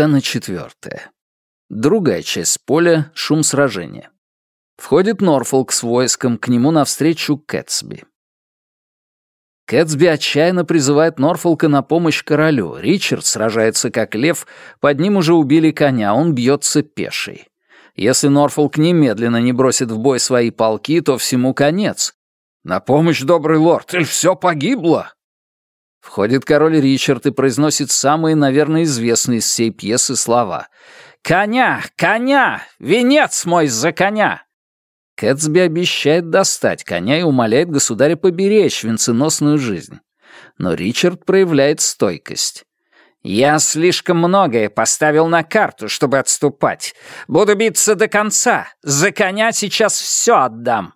Сцена четвертая. Другая часть поля — шум сражения. Входит Норфолк с войском, к нему навстречу Кэтсби. Кэтсби отчаянно призывает Норфолка на помощь королю. Ричард сражается как лев, под ним уже убили коня, он бьется пеший. Если Норфолк немедленно не бросит в бой свои полки, то всему конец. «На помощь, добрый лорд, или все погибло?» Входит король Ричард и произносит самые, наверное, известные из всей пьесы слова. «Коня! Коня! Венец мой за коня!» Кэтсби обещает достать коня и умоляет государя поберечь венценосную жизнь. Но Ричард проявляет стойкость. «Я слишком многое поставил на карту, чтобы отступать. Буду биться до конца. За коня сейчас все отдам».